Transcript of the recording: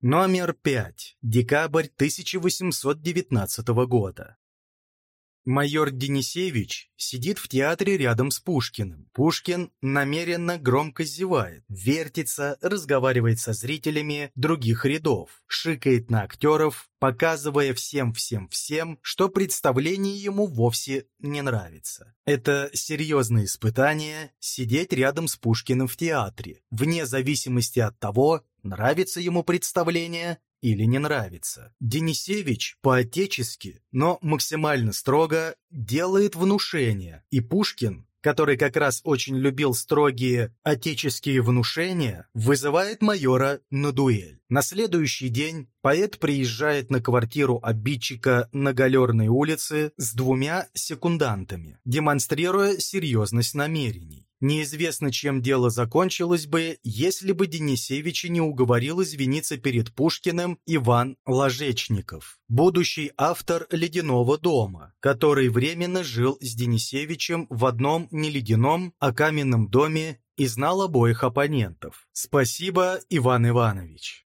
Номер 5. Декабрь 1819 года. Майор Денисевич сидит в театре рядом с Пушкиным. Пушкин намеренно громко зевает, вертится, разговаривает со зрителями других рядов, шикает на актеров, показывая всем-всем-всем, что представление ему вовсе не нравится. Это серьезное испытание сидеть рядом с Пушкиным в театре, вне зависимости от того, нравится ему представление или не нравится. Денисевич по-отечески, но максимально строго делает внушение, и Пушкин который как раз очень любил строгие отеческие внушения, вызывает майора на дуэль. На следующий день поэт приезжает на квартиру обидчика на Галерной улице с двумя секундантами, демонстрируя серьезность намерений. Неизвестно, чем дело закончилось бы, если бы Денисевича не уговорил извиниться перед Пушкиным Иван Ложечников, будущий автор «Ледяного дома», который временно жил с Денисевичем в одном не ледяном, а каменном доме и знал обоих оппонентов. Спасибо, Иван Иванович.